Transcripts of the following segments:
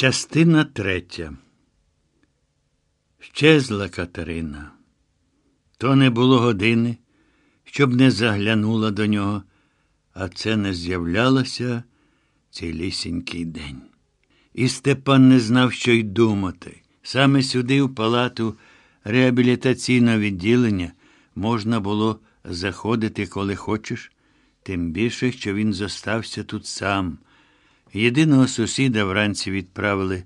Частина третя. Щезла Катерина. То не було години, щоб не заглянула до нього, а це не з'являлося цілісінький день. І Степан не знав, що й думати. Саме сюди, в палату реабілітаційного відділення, можна було заходити, коли хочеш, тим більше, що він зостався тут сам. Єдиного сусіда вранці відправили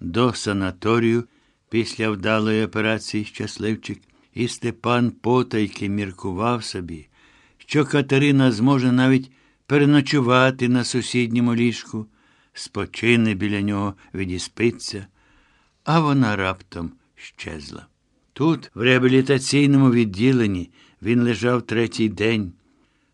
до санаторію після вдалої операції щасливчик, і Степан потайки міркував собі, що Катерина зможе навіть переночувати на сусідньому ліжку, спочине біля нього відіспиться, а вона раптом щезла. Тут, в реабілітаційному відділенні, він лежав третій день,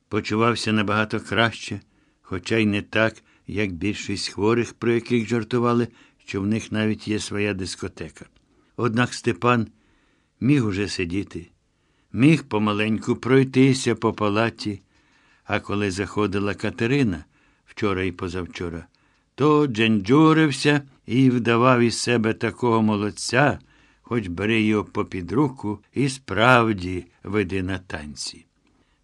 почувався набагато краще, хоча й не так, як більшість хворих, про яких жартували, що в них навіть є своя дискотека. Однак Степан міг уже сидіти, міг помаленьку пройтися по палаті, а коли заходила Катерина вчора і позавчора, то дженджурився і вдавав із себе такого молодця, хоч бери його попід руку і справді веди на танці.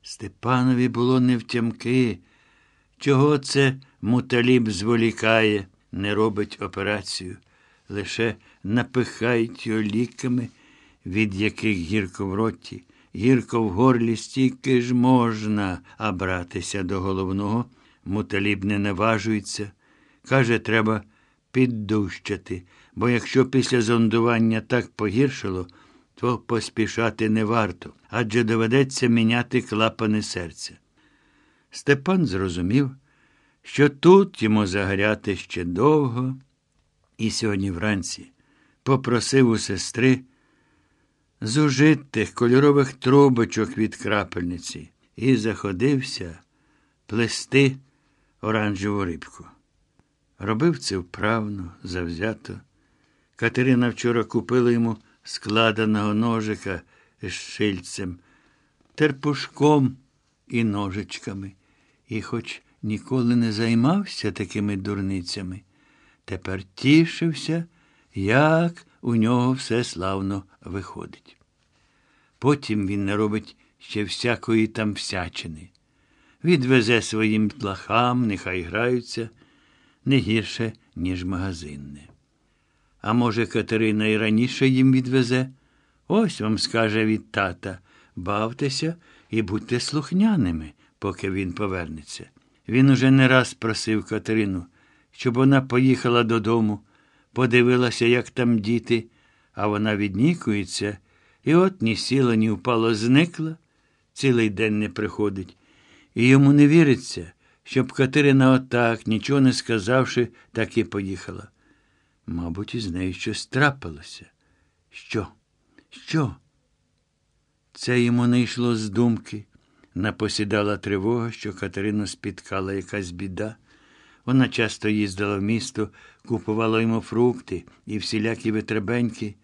Степанові було невтямки, чого це муталіб зволікає, не робить операцію, лише напихають його ліками, від яких гірко в роті, гірко в горлі стільки ж можна, а братися до головного муталіб не наважується. Каже, треба піддущати, бо якщо після зондування так погіршило, то поспішати не варто, адже доведеться міняти клапани серця. Степан зрозумів, що тут йому загоряти ще довго, і сьогодні вранці попросив у сестри зужитих кольорових трубочок від крапельниці і заходився плести оранжеву рибку. Робив це вправно, завзято. Катерина вчора купила йому складеного ножика з шильцем, терпушком і ножичками. І, хоч ніколи не займався такими дурницями, тепер тішився, як у нього все славно виходить. Потім він не робить ще всякої там всячини. Відвезе своїм плахам, нехай граються не гірше, ніж магазинне. А може, Катерина і раніше їм відвезе? Ось вам скаже від тата бавтеся і будьте слухняними, поки він повернеться. Він уже не раз просив Катерину, щоб вона поїхала додому, подивилася, як там діти, а вона віднікується, і от ні сіла, ні впало, зникла, цілий день не приходить. І йому не віриться, щоб Катерина отак, нічого не сказавши, так і поїхала. Мабуть, із нею щось трапилося. Що? Що? Це йому не йшло з думки. Напосідала тривога, що Катерину спіткала якась біда. Вона часто їздила в місто, купувала йому фрукти і всілякі витребеньки,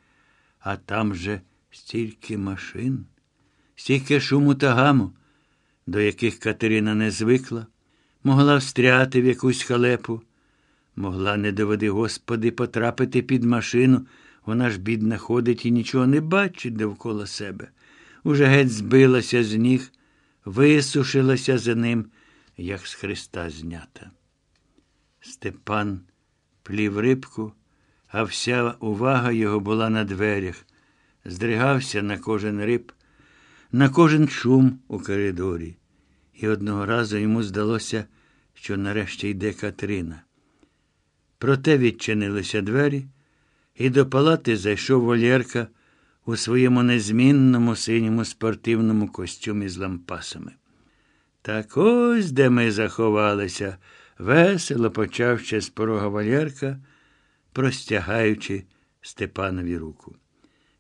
а там же стільки машин, стільки шуму та гаму, до яких Катерина не звикла, могла встряти в якусь халепу, могла, не доведи, Господи, потрапити під машину. Вона ж, бідна, ходить і нічого не бачить довкола себе. Уже геть збилася з ніг, висушилася за ним, як з Христа знята. Степан плів рибку, а вся увага його була на дверях, здригався на кожен риб, на кожен шум у коридорі. І одного разу йому здалося, що нарешті йде Катерина. Проте відчинилися двері, і до палати зайшов Валєрка у своєму незмінному синьому спортивному костюмі з лампасами. Так ось де ми заховалися, весело почав ще з порога Валєрка, простягаючи Степанові руку.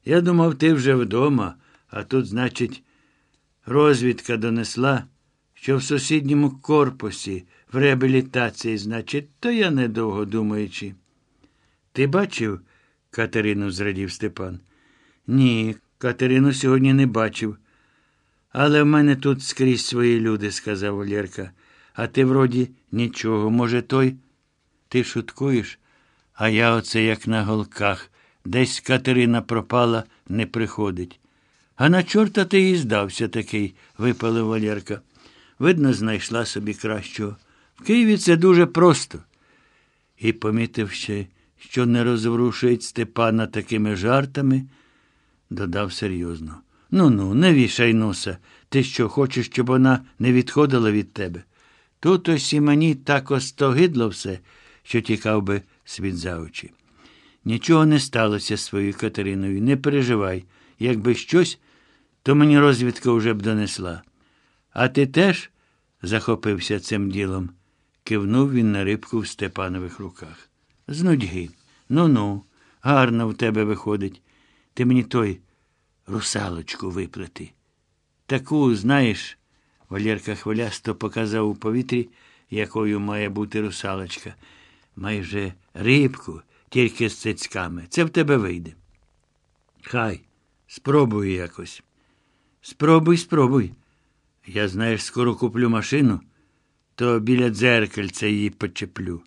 Я думав, ти вже вдома, а тут, значить, розвідка донесла, що в сусідньому корпусі в реабілітації, значить, то я недовго думаючи. Ти бачив, Катерину зрадів Степан? Ні, Катерину сьогодні не бачив. Але в мене тут скрізь свої люди, сказав Валєрка. А ти вроді нічого. Може, той? Ти шуткуєш? А я оце як на голках. Десь Катерина пропала, не приходить. А на чорта ти і здався такий, випалив Валерка. Видно, знайшла собі кращого. В Києві це дуже просто. І, помітивши, що не розворушить Степана такими жартами, додав серйозно. Ну ну, не вішай носа. Ти що, хочеш, щоб вона не відходила від тебе? Тут ось і мені так остогидло все, що тікав би світ за очі. Нічого не сталося з своєю Катериною. Не переживай. Якби щось, то мені розвідка вже б донесла. А ти теж захопився цим ділом, кивнув він на рибку в Степанових руках. З нудьги. Ну ну, гарно в тебе виходить. Ти мені той русалочку виплети. Таку, знаєш, Валерка хвилясто показав у повітрі, якою має бути русалочка. Майже рибку, тільки з цицьками. Це в тебе вийде. Хай, спробуй якось. Спробуй, спробуй. Я, знаєш, скоро куплю машину, то біля дзеркальця її почеплю.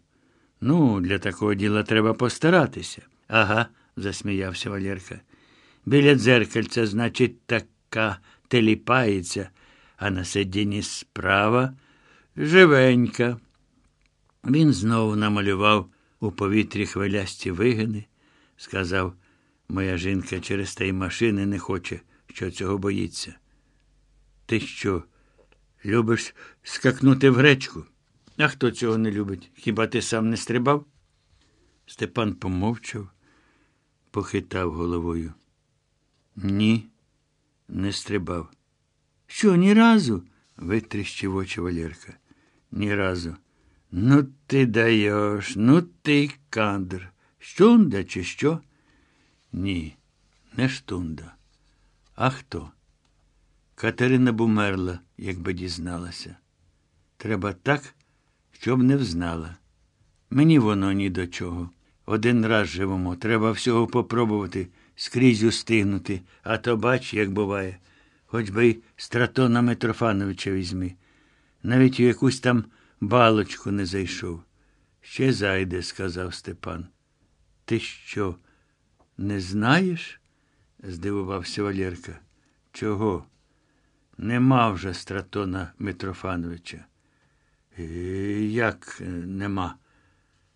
Ну, для такого діла треба постаратися. Ага, засміявся Валерка. Біля дзеркальця, значить, така теліпається, а на сидінні справа живенька. Він знову намалював у повітрі хвилясті вигини, сказав, моя жінка через тієї машини не хоче, що цього боїться. Ти що, любиш скакнути в гречку? А хто цього не любить? Хіба ти сам не стрибав? Степан помовчав, похитав головою. Ні, не стрибав. Що, ні разу? витріщив очі Валерка. Ні разу. Ну, ти даєш, ну ти кандр. Штунда чи що? Ні, не штунда. А хто? Катерина б умерла, якби дізналася. Треба так, щоб не взнала. Мені воно ні до чого. Один раз живемо, треба всього попробувати, скрізь устигнути, а то бач, як буває. Хоч би й стратона Митрофановича візьми. Навіть у якусь там балочку не зайшов. Ще зайде, сказав Степан. Ти що, не знаєш? здивувався Валерка. Чого? Нема вже стратона Митрофановича. «Е, Як нема?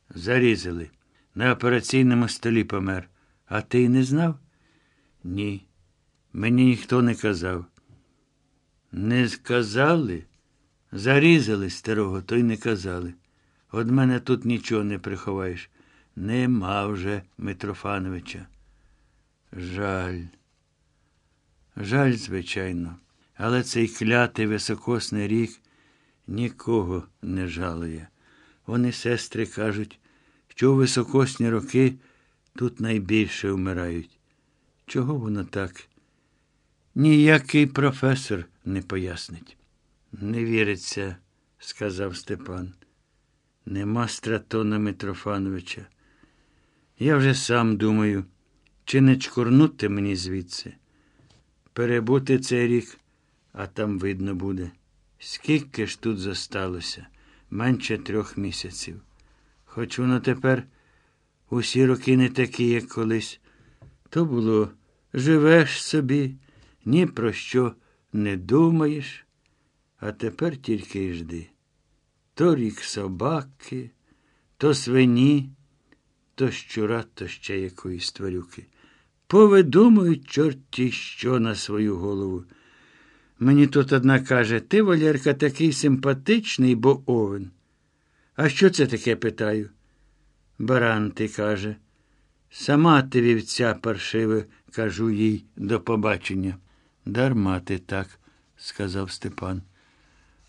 Зарізали. На операційному столі помер. А ти не знав? Ні. Мені ніхто не казав. Не сказали? Зарізали старого, то й не казали. От мене тут нічого не приховаєш. Нема вже Митрофановича. Жаль. Жаль, звичайно, але цей клятий високосний рік нікого не жалує. Вони, сестри, кажуть, що у високосні роки тут найбільше вмирають. Чого воно так? Ніякий професор не пояснить. Не віриться, сказав Степан. Нема стратона Митрофановича. Я вже сам думаю, чи не чкурнути мені звідси. Перебути цей рік, а там видно буде. Скільки ж тут зосталося? Менше трьох місяців. Хоч воно тепер усі роки не такі, як колись. То було живеш собі, ні про що не думаєш, а тепер тільки й жди. То рік собаки, то свині, то щура, то ще якоїсь тварюки. Повидумують чорті що на свою голову. Мені тут одна каже, ти, Валерка, такий симпатичний, бо овен. А що це таке питаю? Баран ти каже. Сама ти вівця паршиве, кажу їй до побачення. Дарма ти так, сказав Степан.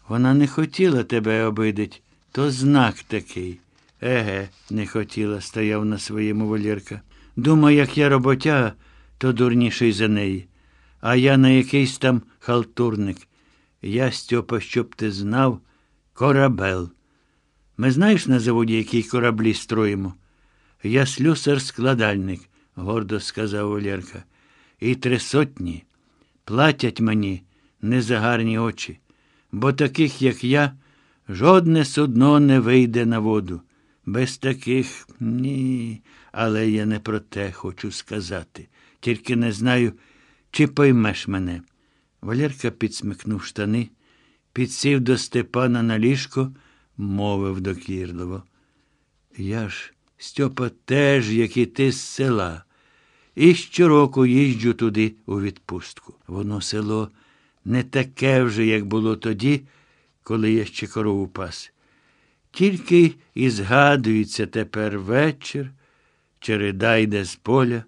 Вона не хотіла тебе обидить, то знак такий. Еге, не хотіла, стояв на своєму Валерка. Думаю, як я роботяга, то дурніший за неї. А я на якийсь там халтурник. Я, Стьопа, щоб ти знав, корабел. Ми знаєш на заводі, які кораблі строїмо? Я слюсар-складальник, гордо сказав Валерка. І три сотні платять мені не за гарні очі, бо таких, як я, жодне судно не вийде на воду. Без таких ні. Але я не про те хочу сказати. Тільки не знаю, чи поймеш мене. Валерка підсмикнув штани, підсів до Степана на ліжко, мовив докірливо. Я ж, Стьопа, теж, як і ти з села. І щороку їжджу туди у відпустку. Воно село не таке вже, як було тоді, коли я ще корову пас. Тільки і згадується тепер вечір, череда йде з поля,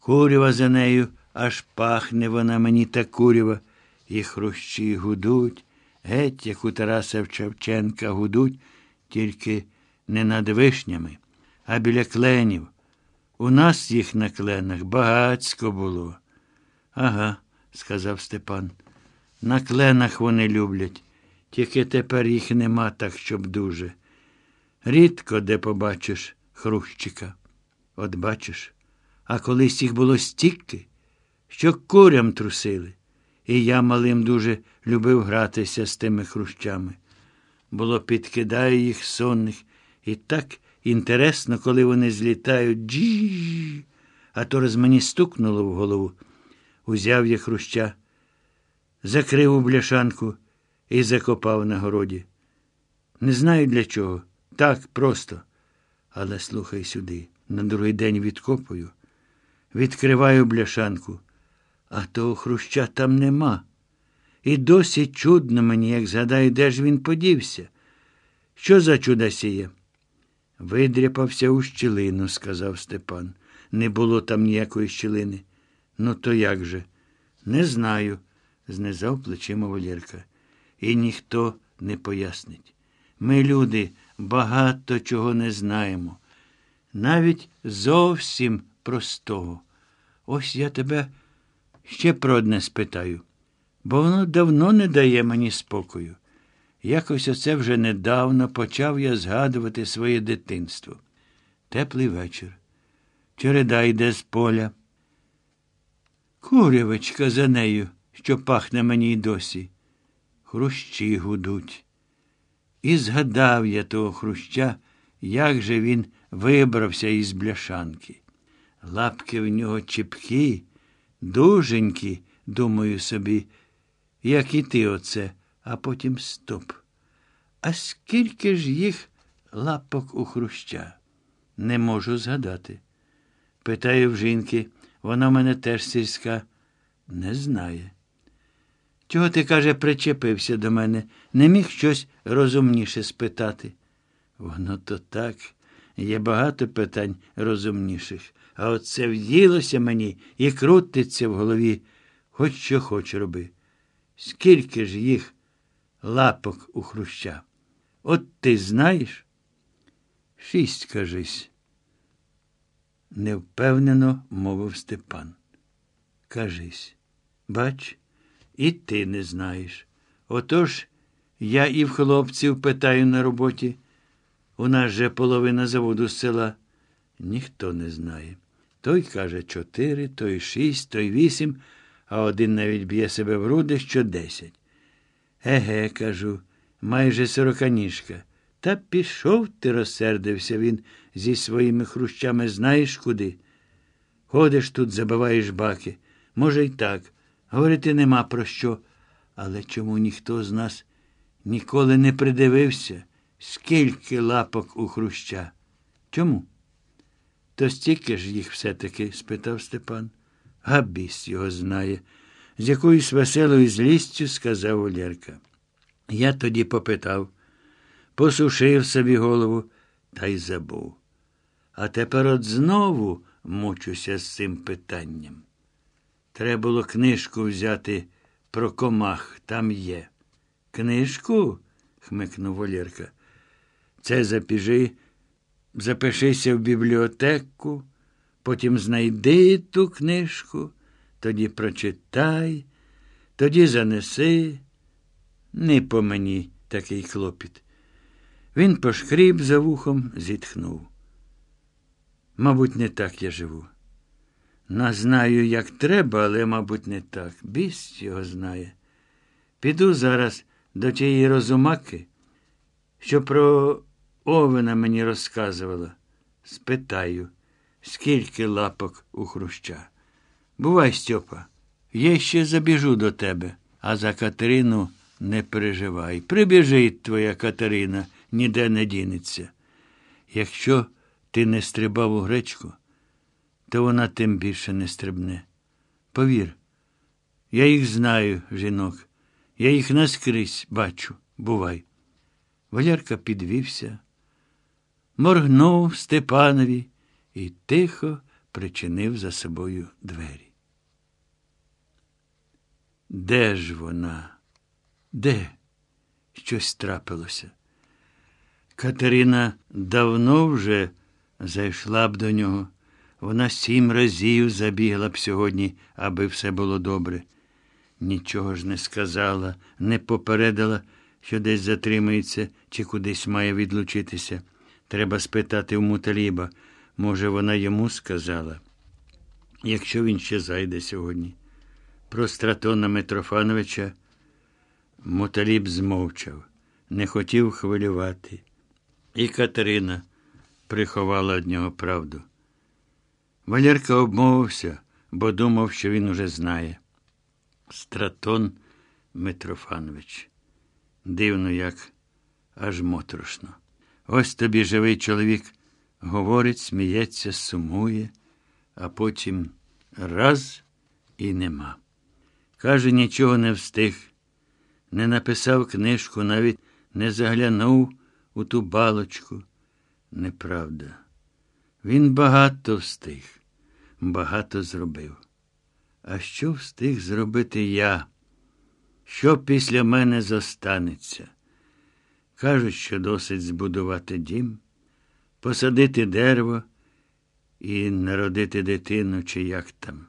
курява за нею, аж пахне вона мені та курява, і хрущі гудуть, геть, як у Тараса Шевченка гудуть, тільки не над вишнями, а біля кленів. У нас їх на кленах багацько було. Ага, сказав Степан. На кленах вони люблять, тільки тепер їх нема так, щоб дуже. Рідко де побачиш хрущика. От бачиш, а колись їх було стільки, що курям трусили. І я малим дуже любив гратися з тими хрущами. Було, підкидаю їх сонних, і так інтересно, коли вони злітають джі. А то раз мені стукнуло в голову. Узяв я хруща, закрив у бляшанку і закопав на городі. Не знаю для чого. Так просто. Але слухай сюди. На другий день відкопую, відкриваю бляшанку, а того хруща там нема. І досі чудно мені, як згадаю, де ж він подівся. Що за чуда сіє? Видряпався у щілину, сказав Степан. Не було там ніякої щілини. Ну, то як же? Не знаю, знизав плечима Валєрка. І ніхто не пояснить. Ми, люди, багато чого не знаємо. Навіть зовсім простого. Ось я тебе ще про одне спитаю, бо воно давно не дає мені спокою. Якось оце вже недавно почав я згадувати своє дитинство. Теплий вечір. Череда йде з поля. Курявичка за нею, що пахне мені й досі. Хрущі гудуть. І згадав я того хруща, як же він вибрався із бляшанки. Лапки в нього чіпкі, дуженькі, думаю собі, як і ти оце, а потім стоп. А скільки ж їх лапок у хруща? Не можу згадати. Питаю в жінки, вона в мене теж сільська, не знає. Чого ти, каже, причепився до мене, не міг щось розумніше спитати? Воно то так, є багато питань розумніших, а оце вділося мені і крутиться в голові, хоч що хоч роби. Скільки ж їх лапок у хруща? От ти знаєш? Шість, кажись. Невпевнено мовив Степан. Кажись, бач, і ти не знаєш. Отож я і в хлопців питаю на роботі. У нас же половина заводу з села. Ніхто не знає. Той каже чотири, той шість, той вісім, а один навіть б'є себе в груди, що десять. Еге, кажу, майже сороканіжка. Та пішов ти, розсердився він зі своїми хрущами, знаєш куди. Ходиш тут, забиваєш баки. Може, й так. Говорити нема про що. Але чому ніхто з нас ніколи не придивився, скільки лапок у хруща? Чому? То стільки ж їх все-таки? спитав Степан. Габіс його знає, з якоюсь веселою злістю сказав Олєрка. Я тоді попитав, посушив собі голову та й забув. А тепер от знову мучуся з цим питанням. Треба було книжку взяти про комах, там є. Книжку? хмикнув Валєрка. Це запіжи, запишися в бібліотеку, потім знайди ту книжку, тоді прочитай, тоді занеси. Не по мені такий клопіт. Він пошкріб за вухом, зітхнув. Мабуть, не так я живу. Не знаю, як треба, але, мабуть, не так. Біс його знає. Піду зараз до тієї розумаки, що про Овена мені розказувала. Спитаю, скільки лапок у хруща. Бувай, Стьопа, я ще забіжу до тебе, а за Катерину не переживай. Прибіжить твоя Катерина, ніде не дінеться. Якщо ти не стрибав у гречку, то вона тим більше не стрибне. Повір, я їх знаю, жінок, я їх наскрізь бачу, бувай. Валярка підвівся, моргнув Степанові і тихо причинив за собою двері. Де ж вона? Де? Щось трапилося. Катерина давно вже зайшла б до нього. Вона сім разів забігла б сьогодні, аби все було добре. Нічого ж не сказала, не попередила, що десь затримається чи кудись має відлучитися. Треба спитати у Муталіба. Може, вона йому сказала, якщо він ще зайде сьогодні. Про стратона Митрофановича Муталіб змовчав, не хотів хвилювати. І Катерина приховала від нього правду. Валерка обмовився, бо думав, що він уже знає. Стратон Митрофанович. Дивно, як аж моторошно. Ось тобі живий чоловік говорить, сміється, сумує, а потім раз і нема. Каже, нічого не встиг, не написав книжку, навіть не заглянув у ту балочку. Неправда. Він багато встиг, багато зробив. А що встиг зробити я? Що після мене зостанеться? Кажуть, що досить збудувати дім, посадити дерево і народити дитину, чи як там.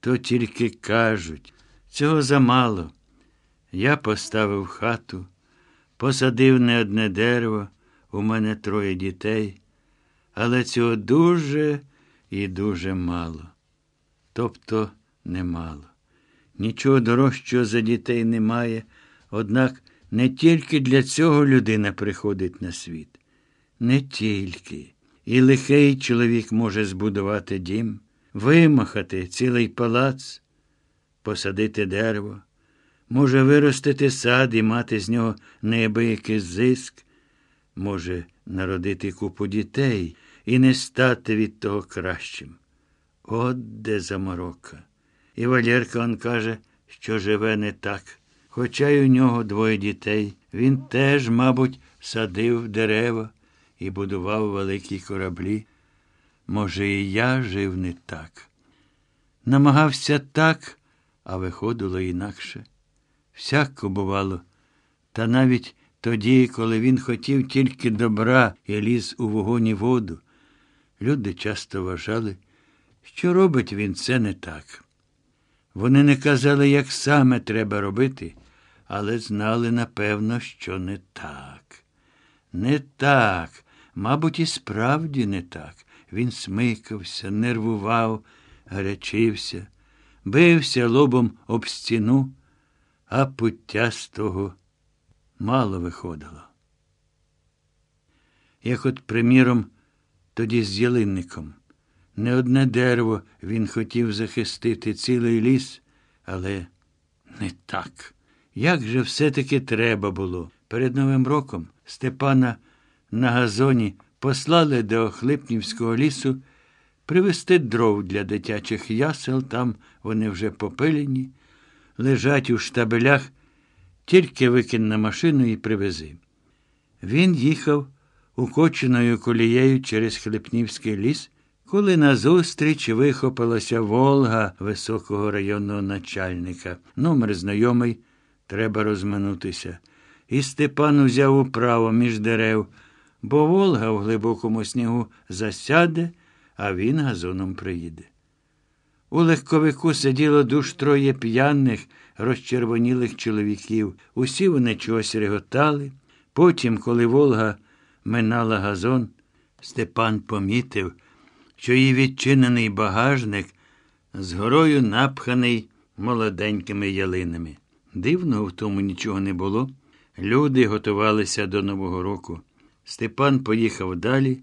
То тільки кажуть, цього замало. Я поставив хату, посадив не одне дерево, у мене троє дітей, але цього дуже і дуже мало. Тобто немало. Нічого дорожчого за дітей немає, однак не тільки для цього людина приходить на світ. Не тільки. І лихий чоловік може збудувати дім, вимахати цілий палац, посадити дерево, може виростити сад і мати з нього неабиякий зиск, може народити купу дітей і не стати від того кращим. От де заморока. І Валерка он каже, що живе не так. Хоча й у нього двоє дітей, він теж, мабуть, садив дерева і будував великі кораблі. Може, і я жив не так. Намагався так, а виходило інакше. Всяко бувало. Та навіть тоді, коли він хотів тільки добра і ліз у вогонь і воду, люди часто вважали, що робить він це не так. Вони не казали, як саме треба робити, але знали, напевно, що не так. Не так, мабуть, і справді не так. Він смикався, нервував, гарячився, бився лобом об стіну, а пуття з того мало виходило. Як от, приміром, тоді з ялинником. Не одне дерево він хотів захистити цілий ліс, але не так. Як же все-таки треба було? Перед Новим роком Степана на газоні послали до Охлипнівського лісу привезти дров для дитячих ясел, там вони вже попилені, лежать у штабелях, тільки викинь на машину і привези. Він їхав укоченою колією через Хлипнівський ліс коли назустріч вихопилася Волга високого районного начальника. Номер знайомий, треба розминутися. І Степан узяв управо між дерев, бо Волга в глибокому снігу засяде, а він газоном приїде. У легковику сиділо душ троє п'яних, розчервонілих чоловіків. Усі вони чогось реготали. Потім, коли Волга минала газон, Степан помітив, що її відчинений багажник з горою напханий молоденькими ялинами. Дивного в тому нічого не було. Люди готувалися до Нового року. Степан поїхав далі,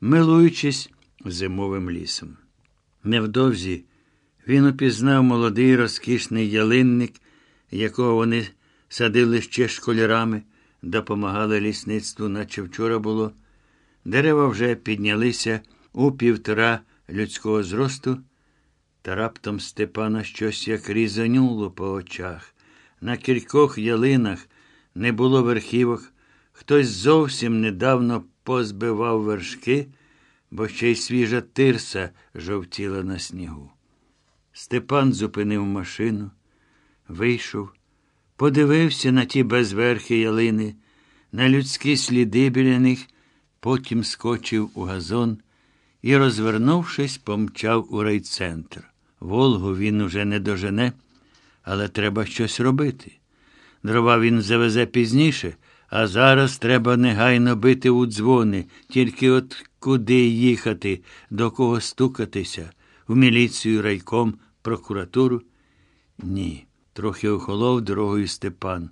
милуючись зимовим лісом. Невдовзі він упізнав молодий розкішний ялинник, якого вони садили ще школярами, допомагали лісництву, наче вчора було. Дерева вже піднялися у півтора людського зросту, та раптом Степана щось як різануло по очах. На кількох ялинах не було верхівок, хтось зовсім недавно позбивав вершки, бо ще й свіжа тирса жовтіла на снігу. Степан зупинив машину, вийшов, подивився на ті безверхі ялини, на людські сліди біля них, потім скочив у газон і, розвернувшись, помчав у райцентр. Волгу він уже не дожене, але треба щось робити. Дрова він завезе пізніше, а зараз треба негайно бити у дзвони, тільки от куди їхати, до кого стукатися, в міліцію, райком, прокуратуру. Ні, трохи охолов дорогою Степан.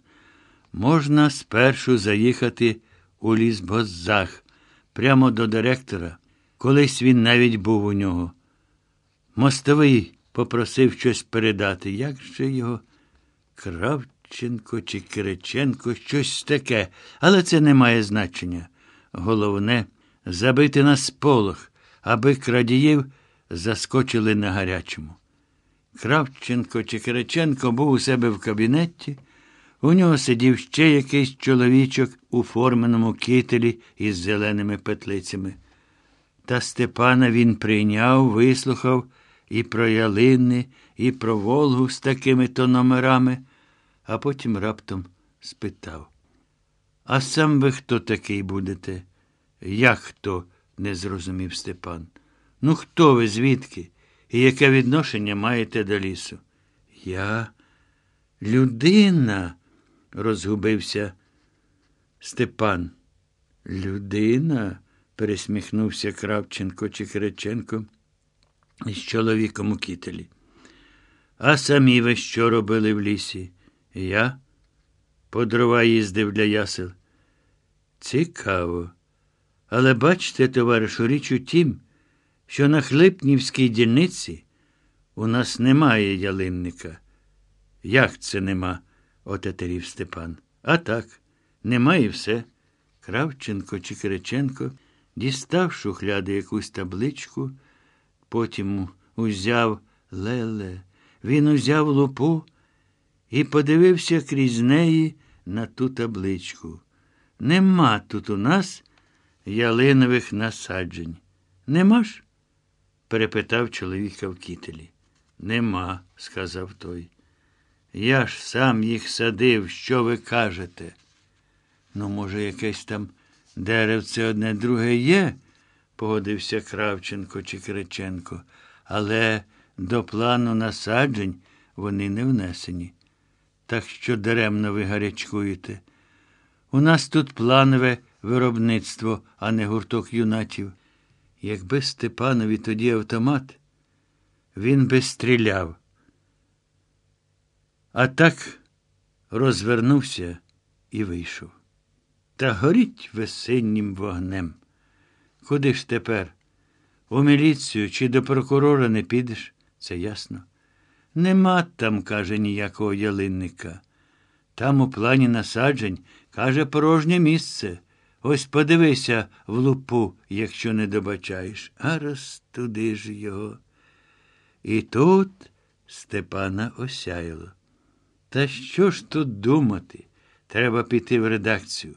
Можна спершу заїхати у лісбоззах, прямо до директора. Колись він навіть був у нього. Мостовий попросив щось передати. Як же його? Кравченко чи Кириченко, щось таке, але це не має значення. Головне забити на сполох, аби крадіїв заскочили на гарячому. Кравченко чи Кириченко був у себе в кабінеті. У нього сидів ще якийсь чоловічок у форменому кителі із зеленими петлицями. Та Степана він прийняв, вислухав і про ялини, і про Волгу з такими то номерами, а потім раптом спитав. А сам ви хто такий будете? Як хто? не зрозумів Степан. Ну, хто ви, звідки? І яке відношення маєте до лісу? Я людина, розгубився Степан. Людина? пересміхнувся Кравченко чи Кириченко із чоловіком у кітелі. А самі ви що робили в лісі? Я по дрова їздив для ясел. Цікаво. Але бачите, товаришу, річ у тім, що на Хлипнівській дільниці у нас немає ялинника. Як це нема? отетерів Степан. А так, немає і все. Кравченко чи Кириченко дістав шухляди якусь табличку, потім узяв леле, він узяв лупу і подивився крізь неї на ту табличку. Нема тут у нас ялинових насаджень. Нема ж? перепитав чоловіка в кітелі. Нема, сказав той. Я ж сам їх садив, що ви кажете? Ну, може, якесь там деревце одне друге є, погодився Кравченко чи Кириченко, але до плану насаджень вони не внесені. Так що даремно ви гарячкуєте. У нас тут планове виробництво, а не гурток юнатів. Якби Степанові тоді автомат, він би стріляв. А так розвернувся і вийшов. Та горіть весеннім вогнем. Куди ж тепер? У міліцію чи до прокурора не підеш, це ясно. Нема там, каже, ніякого ялинника. Там у плані насаджень, каже, порожнє місце. Ось подивися в лупу, якщо не добачаєш. А туди ж його. І тут Степана осяяло. Та що ж тут думати? Треба піти в редакцію,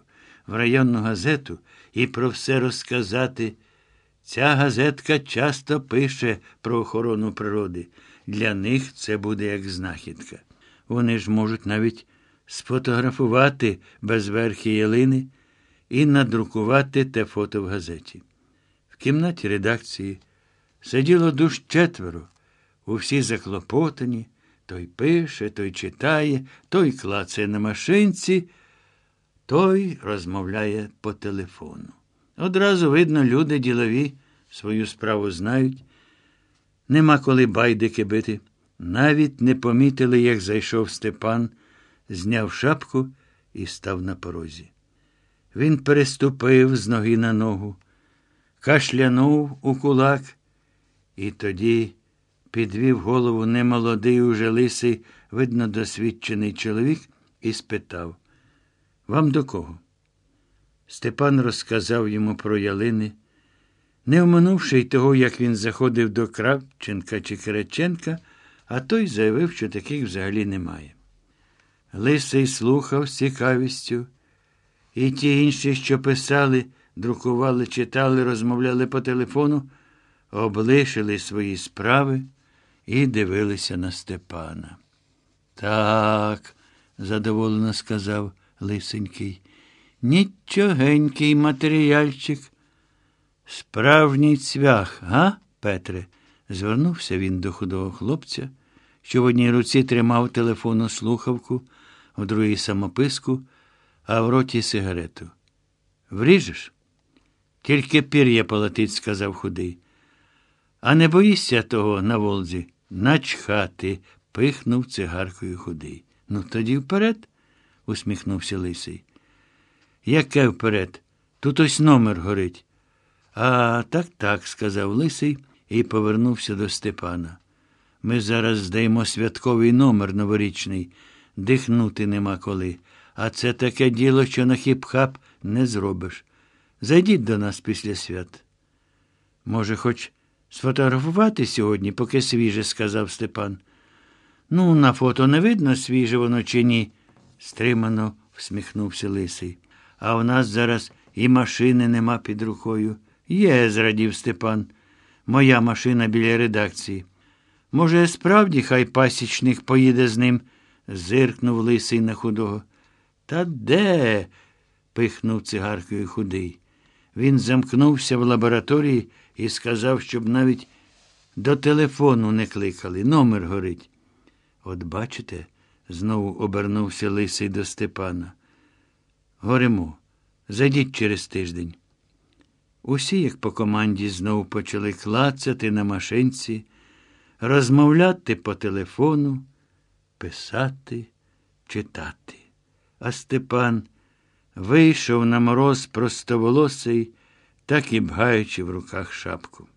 в районну газету і про все розказати. Ця газетка часто пише про охорону природи. Для них це буде як знахідка. Вони ж можуть навіть сфотографувати безверхі ялини і надрукувати те фото в газеті. В кімнаті редакції сиділо душ четверо, усі заклопотані. Той пише, той читає, той клацає на машинці, той розмовляє по телефону. Одразу видно, люди ділові свою справу знають. Нема коли байдики бити. Навіть не помітили, як зайшов Степан, зняв шапку і став на порозі. Він переступив з ноги на ногу, кашлянув у кулак, і тоді підвів голову немолодий уже лисий, видно, досвідчений чоловік, і спитав Вам до кого? Степан розказав йому про ялини, не оминувши й того, як він заходив до Кравченка чи Кириченка, а той заявив, що таких взагалі немає. Лисий слухав з цікавістю, і ті інші, що писали, друкували, читали, розмовляли по телефону, облишили свої справи і дивилися на Степана. Так, задоволено сказав лисенький. Нічогенький матеріальчик. Справжній цвях, га, Петре? Звернувся він до худого хлопця, що в одній руці тримав телефонну слухавку, в другій самописку, а в роті сигарету. Вріжеш? Тільки пір'я полетить, сказав худий. А не боїшся того на Волзі? Начхати, пихнув цигаркою худий. Ну, тоді вперед, усміхнувся лисий. Яке вперед? Тут ось номер горить. А так, так, сказав Лисий і повернувся до Степана. Ми зараз здаємо святковий номер новорічний, дихнути нема коли. А це таке діло, що на хіп-хап не зробиш. Зайдіть до нас після свят. Може, хоч сфотографувати сьогодні, поки свіже, сказав Степан. Ну, на фото не видно, свіже воно чи ні, стримано всміхнувся Лисий. А у нас зараз і машини нема під рукою. Є, зрадів Степан. Моя машина біля редакції. Може, справді хай пасічник поїде з ним, зиркнув лисий на худого. Та де? пихнув цигаркою худий. Він замкнувся в лабораторії і сказав, щоб навіть до телефону не кликали. Номер горить. От бачите, знову обернувся лисий до Степана. Горемо. Зайдіть через тиждень. Усі, як по команді, знову почали клацати на машинці, розмовляти по телефону, писати, читати. А Степан вийшов на мороз простоволосий, так і бгаючи в руках шапку.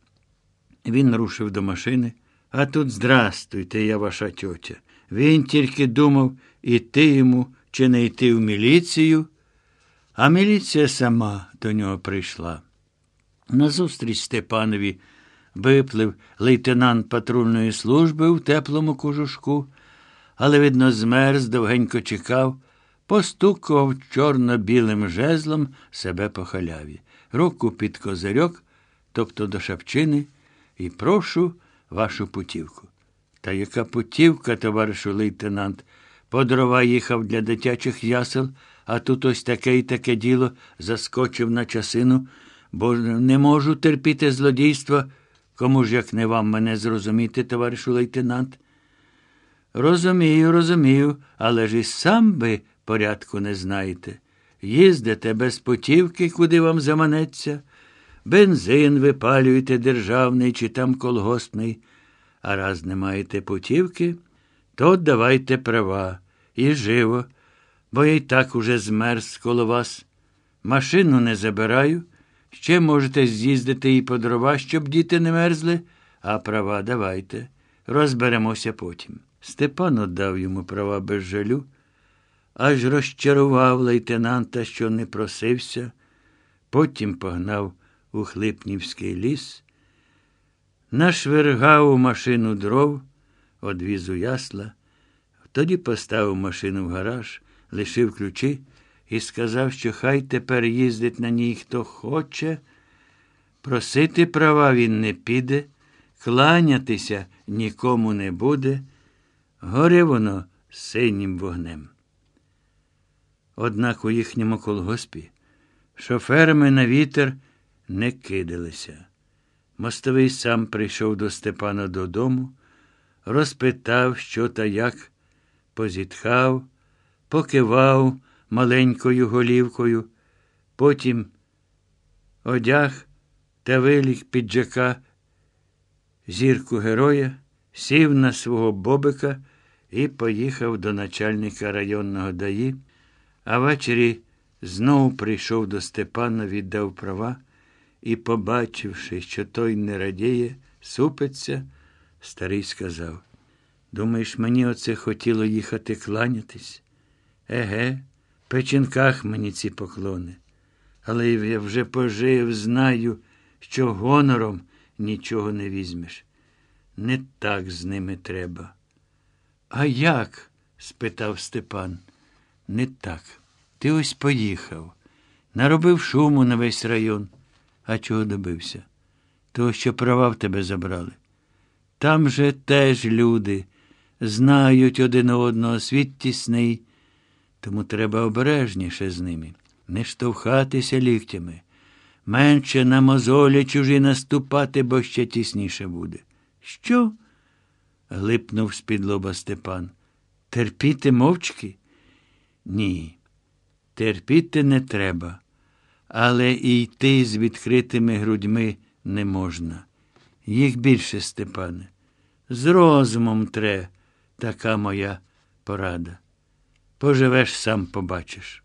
Він рушив до машини, а тут здрастуйте, я ваша тьотя. Він тільки думав, іти йому чи не йти в міліцію, а міліція сама до нього прийшла. Назустріч Степанові виплив лейтенант патрульної служби в теплому кожушку, але, видно, змерз, довгенько чекав, постукував чорно-білим жезлом себе по халяві, руку під козирьок, тобто до шапчини, і прошу вашу путівку. Та яка путівка, товаришу лейтенант, по дрова їхав для дитячих ясел, а тут ось таке і таке діло заскочив на часину бо не можу терпіти злодійства. Кому ж, як не вам мене зрозуміти, товаришу лейтенант? Розумію, розумію, але ж і сам би порядку не знаєте. Їздите без путівки, куди вам заманеться, бензин випалюєте державний чи там колгоспний, а раз не маєте путівки, то давайте права і живо, бо я й так уже змерз коло вас. Машину не забираю. Ще можете з'їздити і по дрова, щоб діти не мерзли, а права давайте. Розберемося потім. Степан отдав йому права без жалю, аж розчарував лейтенанта, що не просився, потім погнав у Хлипнівський ліс, нашвергав у машину дров, одвіз у ясла, тоді поставив машину в гараж, лишив ключі і сказав, що хай тепер їздить на ній хто хоче. Просити права він не піде, кланятися нікому не буде. Горе воно синім вогнем. Однак у їхньому колгоспі шоферами на вітер не кидалися. Мостовий сам прийшов до Степана додому, розпитав, що та як, позітхав, покивав маленькою голівкою, потім одяг та виліг піджака, зірку героя, сів на свого бобика і поїхав до начальника районного даї, а ввечері Знову прийшов до Степана, віддав права і, побачивши, що той не радіє, супиться, старий сказав. Думаєш, мені оце хотіло їхати кланятись? Еге, печінках мені ці поклони. Але я вже пожив, знаю, що гонором нічого не візьмеш. Не так з ними треба. А як? спитав Степан. Не так. Ти ось поїхав. Наробив шуму на весь район. А чого добився? Того, що права в тебе забрали. Там же теж люди знають один одного світ тісний, тому треба обережніше з ними, не штовхатися ліктями, менше на мозолі чужі наступати, бо ще тісніше буде. Що? глипнув з-під лоба Степан. Терпіти мовчки? Ні. Терпіти не треба, але і йти з відкритими грудьми не можна. Їх більше, Степане. З розумом тре, така моя порада. Поживеш, сам побачиш.